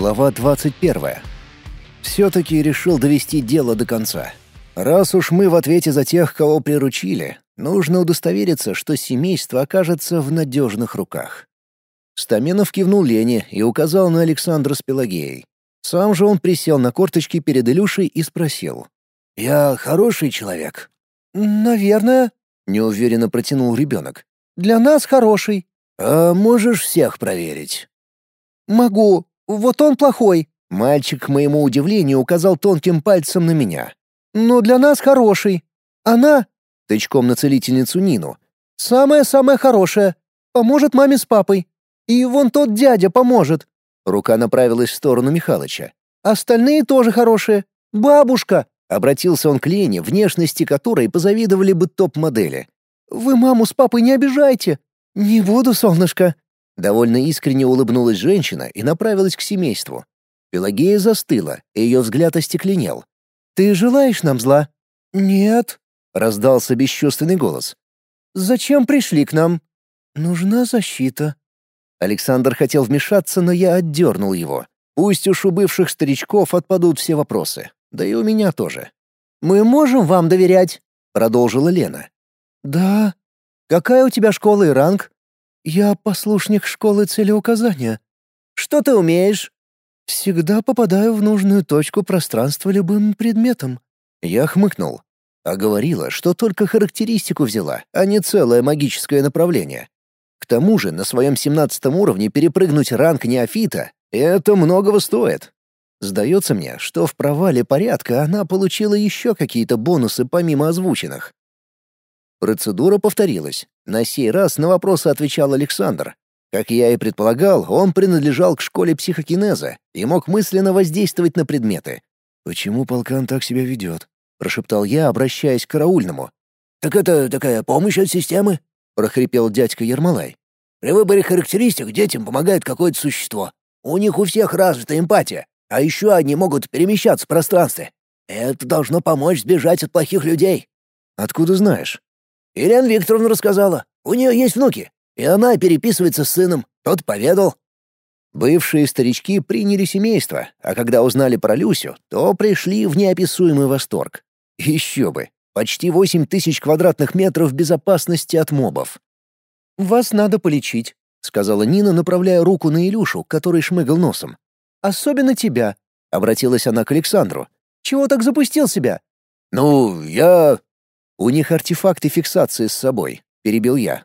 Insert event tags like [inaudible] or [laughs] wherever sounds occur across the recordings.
Глава 21. Все-таки решил довести дело до конца. Раз уж мы в ответе за тех, кого приручили, нужно удостовериться, что семейство окажется в надежных руках. Стаменов кивнул Лене и указал на Александра с Пелагеей. Сам же он присел на корточки перед Илюшей и спросил. «Я хороший человек?» «Наверное», — неуверенно протянул ребенок. «Для нас хороший». «А можешь всех проверить?» «Могу. Вот он плохой». Мальчик, к моему удивлению, указал тонким пальцем на меня. «Но для нас хороший. Она...» — тычком на целительницу Нину. «Самая-самая хорошая. Поможет маме с папой. И вон тот дядя поможет». Рука направилась в сторону Михалыча. «Остальные тоже хорошие. Бабушка!» — обратился он к Лене, внешности которой позавидовали бы топ-модели. «Вы маму с папой не обижайте!» «Не буду, солнышко!» Довольно искренне улыбнулась женщина и направилась к семейству. Пелагея застыла, и ее взгляд остекленел. «Ты желаешь нам зла?» «Нет», — раздался бесчувственный голос. «Зачем пришли к нам?» «Нужна защита». Александр хотел вмешаться, но я отдернул его. Пусть уж у бывших старичков отпадут все вопросы. Да и у меня тоже. «Мы можем вам доверять?» — продолжила Лена. «Да». «Какая у тебя школа и ранг?» «Я послушник школы целеуказания». «Что ты умеешь?» «Всегда попадаю в нужную точку пространства любым предметом». Я хмыкнул. А говорила, что только характеристику взяла, а не целое магическое направление. К тому же на своем семнадцатом уровне перепрыгнуть ранг неофита — это многого стоит. Сдается мне, что в провале порядка она получила еще какие-то бонусы помимо озвученных. Процедура повторилась. На сей раз на вопросы отвечал Александр. Как я и предполагал, он принадлежал к школе психокинеза и мог мысленно воздействовать на предметы. «Почему полкан так себя ведет?» — прошептал я, обращаясь к караульному. «Так это такая помощь от системы?» — прохрипел дядька Ермолай. «При выборе характеристик детям помогает какое-то существо. У них у всех развита эмпатия, а еще они могут перемещаться в пространстве. Это должно помочь сбежать от плохих людей». «Откуда знаешь?» Ирина Викторовна рассказала. У нее есть внуки, и она переписывается с сыном. Тот поведал. Бывшие старички приняли семейство, а когда узнали про Люсю, то пришли в неописуемый восторг. Еще бы! Почти восемь тысяч квадратных метров безопасности от мобов. «Вас надо полечить», — сказала Нина, направляя руку на Илюшу, который шмыгал носом. «Особенно тебя», — обратилась она к Александру. «Чего так запустил себя?» «Ну, я...» «У них артефакты фиксации с собой», — перебил я.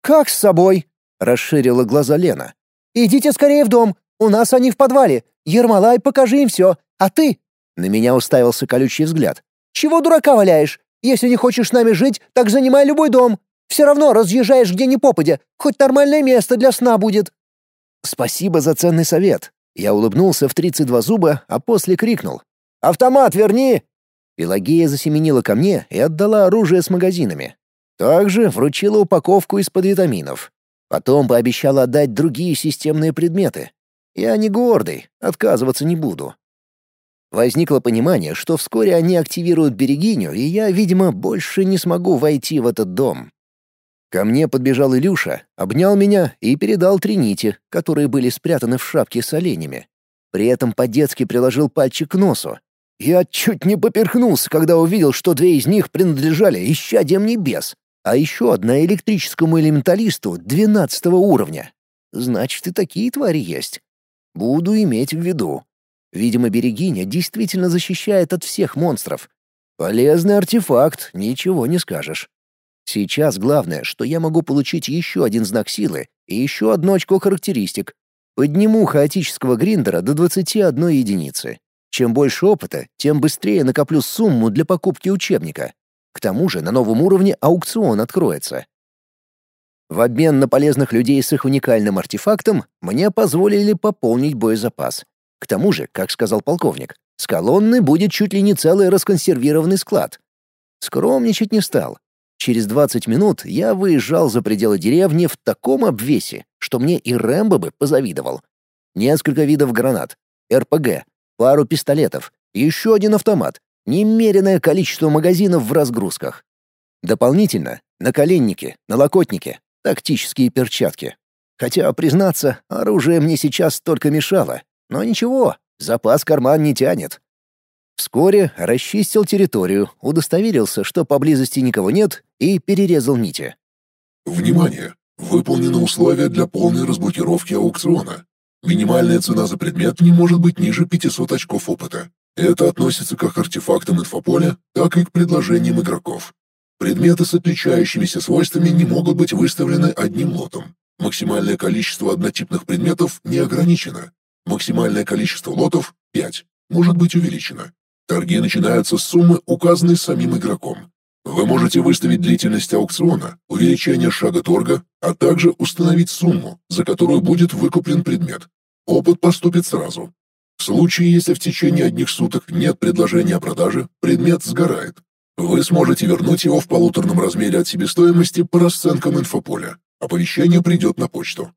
«Как с собой?» — расширила глаза Лена. «Идите скорее в дом, у нас они в подвале. Ермолай, покажи им все, а ты...» На меня уставился колючий взгляд. «Чего дурака валяешь? Если не хочешь с нами жить, так занимай любой дом. Все равно разъезжаешь где ни попадя, хоть нормальное место для сна будет». «Спасибо за ценный совет». Я улыбнулся в тридцать два зуба, а после крикнул. «Автомат верни!» Пелагея засеменила ко мне и отдала оружие с магазинами. Также вручила упаковку из-под витаминов. Потом пообещала отдать другие системные предметы. Я не гордый, отказываться не буду. Возникло понимание, что вскоре они активируют берегиню, и я, видимо, больше не смогу войти в этот дом. Ко мне подбежал Илюша, обнял меня и передал три нити, которые были спрятаны в шапке с оленями. При этом по-детски приложил пальчик к носу, я чуть не поперхнулся, когда увидел, что две из них принадлежали исчадиям небес, а еще одна электрическому элементалисту двенадцатого уровня. Значит, и такие твари есть. Буду иметь в виду. Видимо, берегиня действительно защищает от всех монстров. Полезный артефакт, ничего не скажешь. Сейчас главное, что я могу получить еще один знак силы и еще одно очко характеристик. Подниму хаотического гриндера до 21 единицы. Чем больше опыта, тем быстрее накоплю сумму для покупки учебника. К тому же на новом уровне аукцион откроется. В обмен на полезных людей с их уникальным артефактом мне позволили пополнить боезапас. К тому же, как сказал полковник, с колонны будет чуть ли не целый расконсервированный склад. Скромничать не стал. Через 20 минут я выезжал за пределы деревни в таком обвесе, что мне и Рэмбо бы позавидовал. Несколько видов гранат, РПГ, пару пистолетов, еще один автомат, немеренное количество магазинов в разгрузках. Дополнительно наколенники, налокотники, тактические перчатки. Хотя, признаться, оружие мне сейчас только мешало. Но ничего, запас карман не тянет. Вскоре расчистил территорию, удостоверился, что поблизости никого нет, и перерезал нити. Внимание! Выполнено условие для полной разблокировки аукциона. Минимальная цена за предмет не может быть ниже 500 очков опыта. Это относится как к артефактам инфополя, так и к предложениям игроков. Предметы с отличающимися свойствами не могут быть выставлены одним лотом. Максимальное количество однотипных предметов не ограничено. Максимальное количество лотов — 5, может быть увеличено. Торги начинаются с суммы, указанной самим игроком. Вы можете выставить длительность аукциона, увеличение шага торга, а также установить сумму, за которую будет выкуплен предмет. Опыт поступит сразу. В случае, если в течение одних суток нет предложения о продаже, предмет сгорает. Вы сможете вернуть его в полуторном размере от себестоимости по расценкам инфополя. Оповещение придет на почту.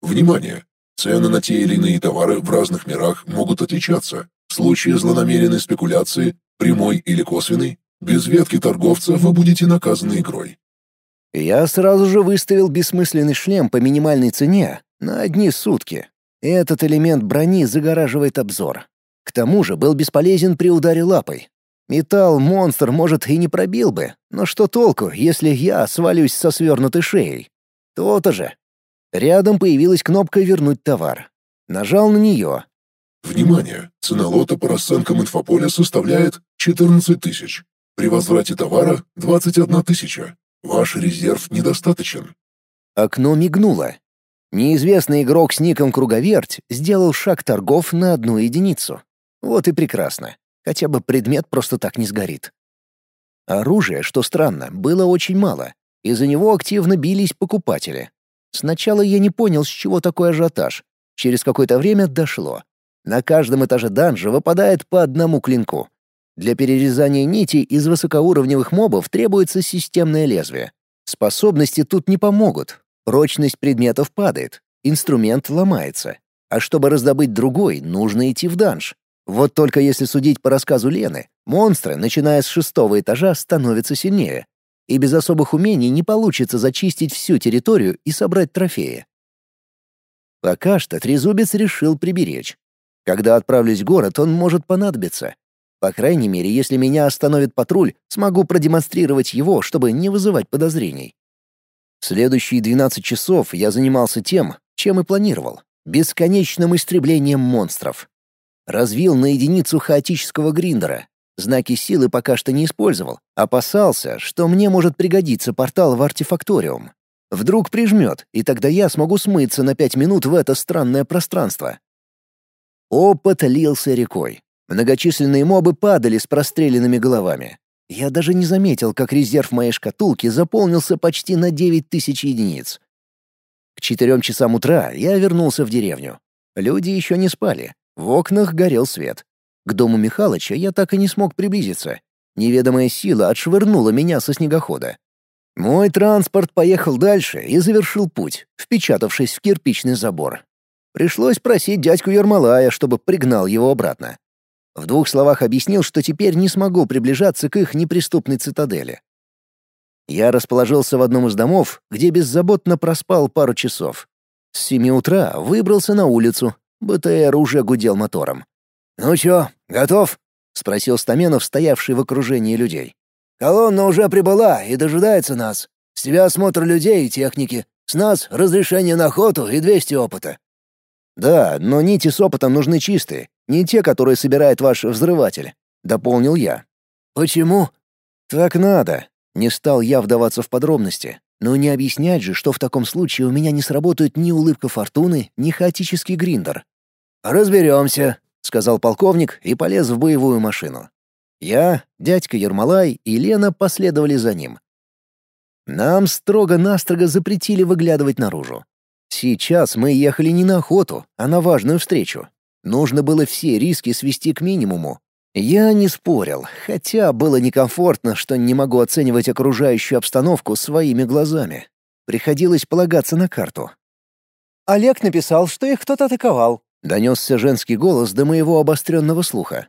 Внимание! Цены на те или иные товары в разных мирах могут отличаться. В случае злонамеренной спекуляции, прямой или косвенной, без ветки торговца вы будете наказаны игрой. Я сразу же выставил бессмысленный шлем по минимальной цене на одни сутки. Этот элемент брони загораживает обзор. К тому же был бесполезен при ударе лапой. Металл монстр, может, и не пробил бы, но что толку, если я свалюсь со свернутой шеей? То-то же. Рядом появилась кнопка «Вернуть товар». Нажал на нее. Внимание! Цена лота по расценкам инфополя составляет 14 тысяч. При возврате товара 21 тысяча. Ваш резерв недостаточен. Окно мигнуло. Неизвестный игрок с ником Круговерть сделал шаг торгов на одну единицу. Вот и прекрасно. Хотя бы предмет просто так не сгорит. Оружия, что странно, было очень мало. Из-за него активно бились покупатели. Сначала я не понял, с чего такой ажиотаж. Через какое-то время дошло. На каждом этаже данжа выпадает по одному клинку. Для перерезания нити из высокоуровневых мобов требуется системное лезвие. Способности тут не помогут. Прочность предметов падает, инструмент ломается. А чтобы раздобыть другой, нужно идти в данж. Вот только если судить по рассказу Лены, монстры, начиная с шестого этажа, становятся сильнее. И без особых умений не получится зачистить всю территорию и собрать трофеи. Пока что Трезубец решил приберечь. Когда отправлюсь в город, он может понадобиться. По крайней мере, если меня остановит патруль, смогу продемонстрировать его, чтобы не вызывать подозрений. следующие 12 часов я занимался тем, чем и планировал — бесконечным истреблением монстров. Развил на единицу хаотического гриндера. Знаки силы пока что не использовал. Опасался, что мне может пригодиться портал в артефакториум. Вдруг прижмет, и тогда я смогу смыться на пять минут в это странное пространство. Опыт лился рекой. Многочисленные мобы падали с простреленными головами. Я даже не заметил, как резерв моей шкатулки заполнился почти на 9 тысяч единиц. К четырем часам утра я вернулся в деревню. Люди еще не спали. В окнах горел свет. К дому Михалыча я так и не смог приблизиться. Неведомая сила отшвырнула меня со снегохода. Мой транспорт поехал дальше и завершил путь, впечатавшись в кирпичный забор. Пришлось просить дядьку Ермолая, чтобы пригнал его обратно. В двух словах объяснил, что теперь не смогу приближаться к их неприступной цитадели. Я расположился в одном из домов, где беззаботно проспал пару часов. С семи утра выбрался на улицу. БТР уже гудел мотором. «Ну чё, готов?» — спросил Стаменов, стоявший в окружении людей. «Колонна уже прибыла и дожидается нас. С тебя осмотр людей и техники. С нас разрешение на охоту и 200 опыта». «Да, но нити с опытом нужны чистые, не те, которые собирает ваш взрыватель», — дополнил я. «Почему?» «Так надо». Не стал я вдаваться в подробности. Но не объяснять же, что в таком случае у меня не сработает ни улыбка фортуны, ни хаотический гриндер. «Разберемся», — сказал полковник и полез в боевую машину. Я, дядька Ермолай и Лена последовали за ним. Нам строго-настрого запретили выглядывать наружу. Сейчас мы ехали не на охоту, а на важную встречу. Нужно было все риски свести к минимуму. Я не спорил, хотя было некомфортно, что не могу оценивать окружающую обстановку своими глазами. Приходилось полагаться на карту. «Олег написал, что их кто-то атаковал», — донесся женский голос до моего обостренного слуха.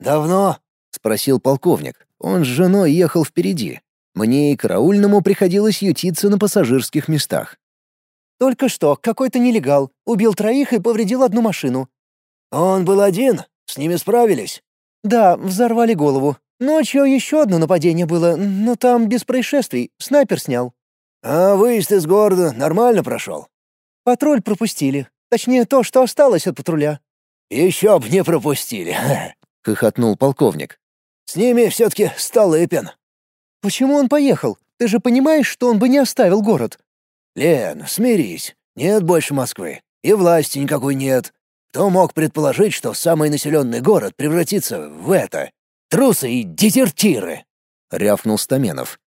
«Давно?» — спросил полковник. Он с женой ехал впереди. Мне и караульному приходилось ютиться на пассажирских местах. Только что какой-то нелегал убил троих и повредил одну машину. «Он был один? С ними справились?» «Да, взорвали голову. Ночью еще одно нападение было, но там без происшествий. Снайпер снял». «А выезд из города нормально прошел?» «Патруль пропустили. Точнее, то, что осталось от патруля». «Еще б не пропустили», [laughs] — хохотнул полковник. «С ними все-таки Столыпин». «Почему он поехал? Ты же понимаешь, что он бы не оставил город?» «Лен, смирись. Нет больше Москвы. И власти никакой нет. Кто мог предположить, что самый населенный город превратится в это? Трусы и дезертиры!» — рявкнул Стаменов.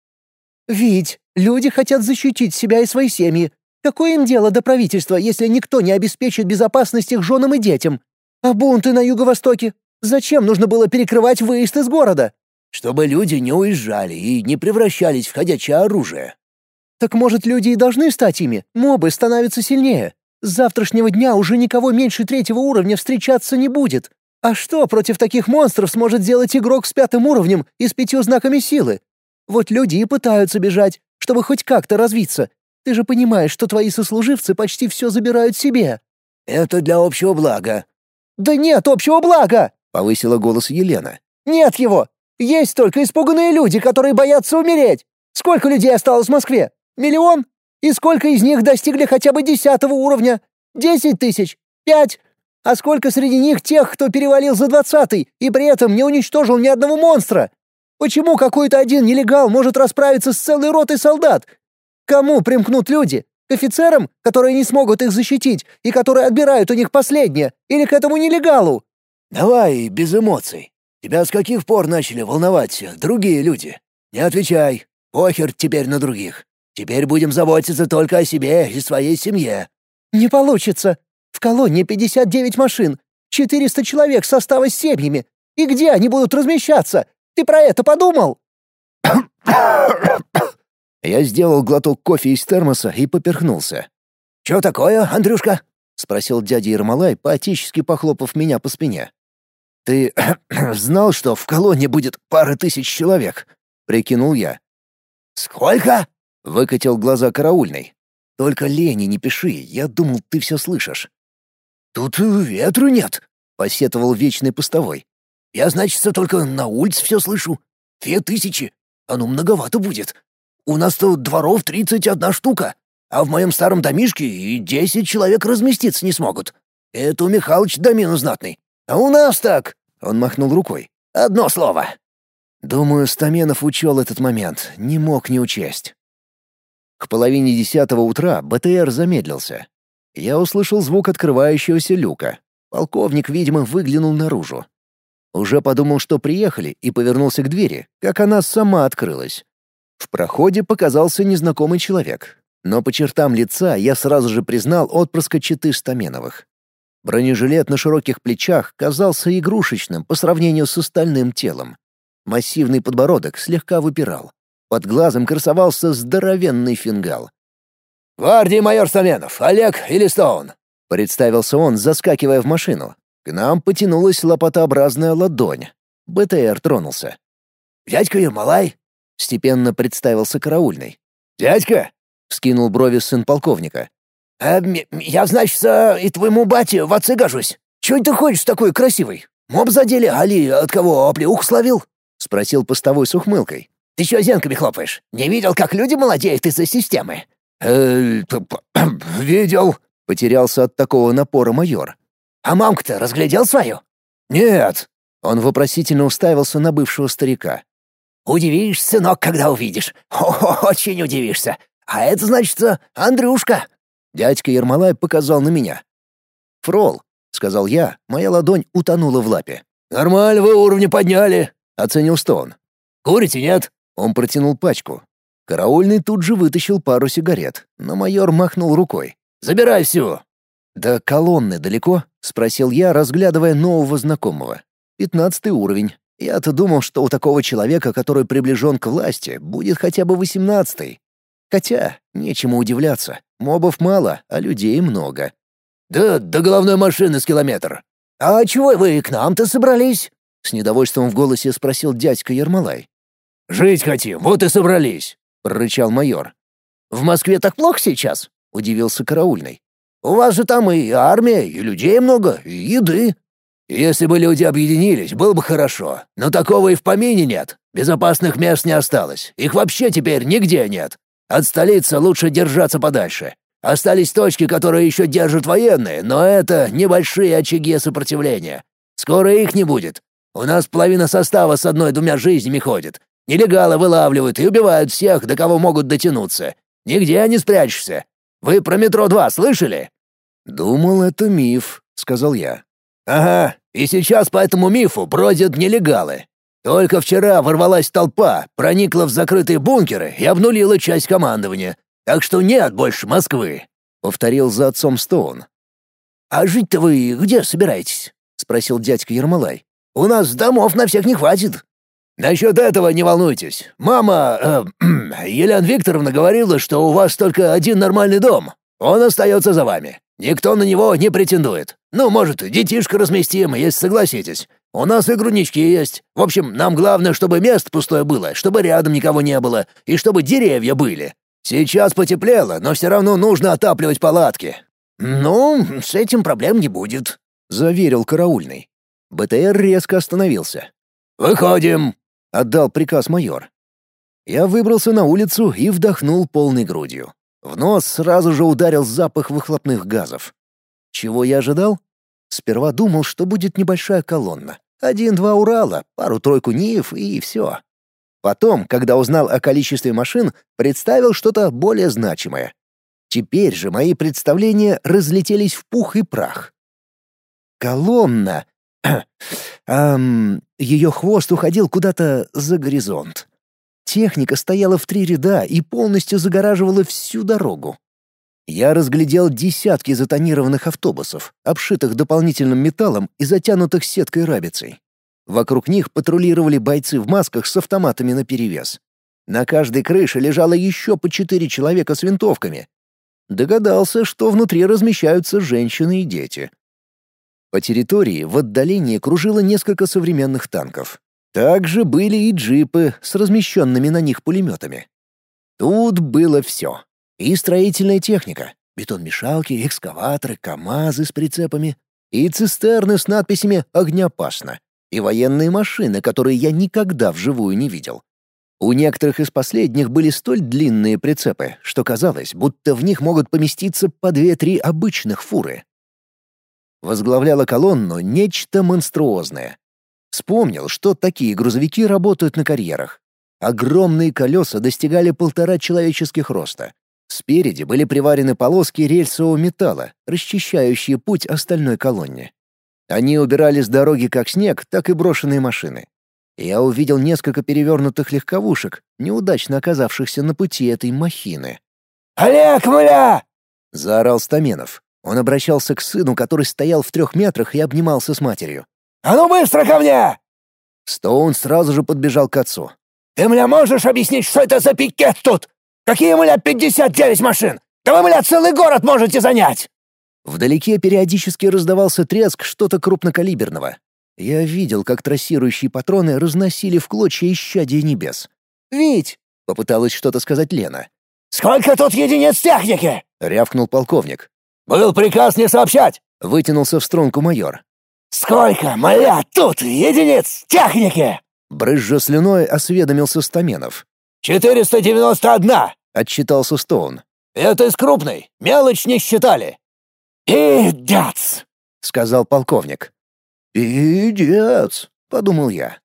«Ведь люди хотят защитить себя и свои семьи. Какое им дело до правительства, если никто не обеспечит безопасность их женам и детям? А бунты на юго-востоке? Зачем нужно было перекрывать выезд из города?» «Чтобы люди не уезжали и не превращались в ходячее оружие». «Так, может, люди и должны стать ими? Мобы становятся сильнее. С завтрашнего дня уже никого меньше третьего уровня встречаться не будет. А что против таких монстров сможет сделать игрок с пятым уровнем и с пятью знаками силы? Вот люди и пытаются бежать, чтобы хоть как-то развиться. Ты же понимаешь, что твои сослуживцы почти все забирают себе». «Это для общего блага». «Да нет общего блага!» — повысила голос Елена. «Нет его! Есть только испуганные люди, которые боятся умереть! Сколько людей осталось в Москве? Миллион? И сколько из них достигли хотя бы десятого уровня? Десять тысяч? Пять? А сколько среди них тех, кто перевалил за двадцатый и при этом не уничтожил ни одного монстра? Почему какой-то один нелегал может расправиться с целой ротой солдат? Кому примкнут люди? К офицерам, которые не смогут их защитить и которые отбирают у них последнее, или к этому нелегалу? Давай без эмоций. Тебя с каких пор начали волновать другие люди? Не отвечай. Похер теперь на других. Теперь будем заботиться только о себе и своей семье». «Не получится. В колонне 59 машин, 400 человек состава с семьями. И где они будут размещаться? Ты про это подумал?» Я сделал глоток кофе из термоса и поперхнулся. «Чё такое, Андрюшка?» — спросил дядя Ермолай, поотечески похлопав меня по спине. «Ты [clears throat] знал, что в колонне будет пара тысяч человек?» — прикинул я. «Сколько?» Выкатил глаза караульный. «Только лени не пиши, я думал, ты все слышишь». «Тут ветру нет», — посетовал вечный постовой. «Я, значит, только на улице все слышу. Две тысячи. Оно многовато будет. У нас тут дворов тридцать одна штука, а в моем старом домишке и десять человек разместиться не смогут. Это у Михалыч домину знатный. А у нас так...» — он махнул рукой. «Одно слово». Думаю, Стаменов учел этот момент, не мог не учесть. К половине десятого утра БТР замедлился. Я услышал звук открывающегося люка. Полковник, видимо, выглянул наружу. Уже подумал, что приехали, и повернулся к двери, как она сама открылась. В проходе показался незнакомый человек. Но по чертам лица я сразу же признал отпрыска читы Стаменовых. Бронежилет на широких плечах казался игрушечным по сравнению с остальным телом. Массивный подбородок слегка выпирал. Под глазом красовался здоровенный фингал. «Гвардии майор Стаменов, Олег или Стоун?» — представился он, заскакивая в машину. К нам потянулась лопатообразная ладонь. БТР тронулся. «Дядька Ермолай?» — степенно представился караульный. «Дядька?» — вскинул брови сын полковника. «А, «Я, значит, и твоему бате в отцы гожусь. Чего ты ходишь такой красивый? Моб задели, али от кого оплеух словил?» — спросил постовой с ухмылкой. Ты что зенками хлопаешь? Не видел, как люди молодеют из-за системы?» «Э, [clears throat] видел», — потерялся от такого напора майор. «А мамку-то разглядел свою?» «Нет». Он вопросительно уставился на бывшего старика. «Удивишься, сынок, когда увидишь. Очень удивишься. А это, значит, Андрюшка». Дядька Ермолай показал на меня. «Фрол», — сказал я, моя ладонь утонула в лапе. «Нормально вы уровни подняли», — оценил Стоун. «Курите, нет?» Он протянул пачку. Караульный тут же вытащил пару сигарет, но майор махнул рукой. «Забирай всю!» «Да колонны далеко?» — спросил я, разглядывая нового знакомого. «Пятнадцатый уровень. Я-то думал, что у такого человека, который приближен к власти, будет хотя бы восемнадцатый. Хотя, нечему удивляться. Мобов мало, а людей много». «Да до головной машины с километр». «А чего вы к нам-то собрались?» — с недовольством в голосе спросил дядька Ермолай. «Жить хотим, вот и собрались», — прорычал майор. «В Москве так плохо сейчас?» — удивился караульный. «У вас же там и армия, и людей много, и еды. Если бы люди объединились, было бы хорошо. Но такого и в помине нет. Безопасных мест не осталось. Их вообще теперь нигде нет. От столицы лучше держаться подальше. Остались точки, которые еще держат военные, но это небольшие очаги сопротивления. Скоро их не будет. У нас половина состава с одной-двумя жизнями ходит. Нелегалы вылавливают и убивают всех, до кого могут дотянуться. Нигде не спрячешься. Вы про метро 2 слышали? Думал, это миф, сказал я. Ага, и сейчас по этому мифу бродят нелегалы. Только вчера ворвалась толпа, проникла в закрытые бункеры и обнулила часть командования. Так что нет больше Москвы», — повторил за отцом Стоун. «А жить-то вы где собираетесь?» — спросил дядька Ермолай. «У нас домов на всех не хватит». «Насчет этого не волнуйтесь. Мама, э, [clears throat] Елена Викторовна говорила, что у вас только один нормальный дом. Он остается за вами. Никто на него не претендует. Ну, может, детишка разместим, если согласитесь. У нас и груднички есть. В общем, нам главное, чтобы место пустое было, чтобы рядом никого не было, и чтобы деревья были. Сейчас потеплело, но все равно нужно отапливать палатки». «Ну, с этим проблем не будет», — заверил караульный. БТР резко остановился. «Выходим!» — отдал приказ майор. Я выбрался на улицу и вдохнул полной грудью. В нос сразу же ударил запах выхлопных газов. Чего я ожидал? Сперва думал, что будет небольшая колонна. Один-два Урала, пару-тройку НИИФ и все. Потом, когда узнал о количестве машин, представил что-то более значимое. Теперь же мои представления разлетелись в пух и прах. Колонна. [clears throat] Эм, ее хвост уходил куда-то за горизонт. Техника стояла в три ряда и полностью загораживала всю дорогу. Я разглядел десятки затонированных автобусов, обшитых дополнительным металлом и затянутых сеткой рабицей. Вокруг них патрулировали бойцы в масках с автоматами наперевес. На каждой крыше лежало еще по четыре человека с винтовками. Догадался, что внутри размещаются женщины и дети. По территории в отдалении кружило несколько современных танков. Также были и джипы с размещенными на них пулеметами. Тут было все. И строительная техника, бетон-мешалки, экскаваторы, КАМАЗы с прицепами, и цистерны с надписями «Огнеопасно», и военные машины, которые я никогда вживую не видел. У некоторых из последних были столь длинные прицепы, что казалось, будто в них могут поместиться по две-три обычных фуры. Возглавляло колонну нечто монструозное, Вспомнил, что такие грузовики работают на карьерах. Огромные колеса достигали полтора человеческих роста. Спереди были приварены полоски рельсового металла, расчищающие путь остальной колонне. Они убирали с дороги как снег, так и брошенные машины. Я увидел несколько перевернутых легковушек, неудачно оказавшихся на пути этой махины. «Олег, мля!» — заорал Стаменов. Он обращался к сыну, который стоял в трех метрах и обнимался с матерью. «А ну быстро ко мне!» Стоун сразу же подбежал к отцу. «Ты мне можешь объяснить, что это за пикет тут? Какие, мля, пятьдесят девять машин? Да вы, мля, целый город можете занять!» Вдалеке периодически раздавался треск что-то крупнокалиберного. Я видел, как трассирующие патроны разносили в клочья исчадия небес. «Вить!» — попыталась что-то сказать Лена. «Сколько тут единиц техники?» — рявкнул полковник. «Был приказ не сообщать!» — вытянулся в струнку майор. «Сколько, моя, тут единиц техники?» Брызжа слюной осведомился Стаменов. «Четыреста девяносто одна!» — отчитался Стоун. «Это из крупной, мелочь не считали». «Идец!» — сказал полковник. «Идец!» — подумал я.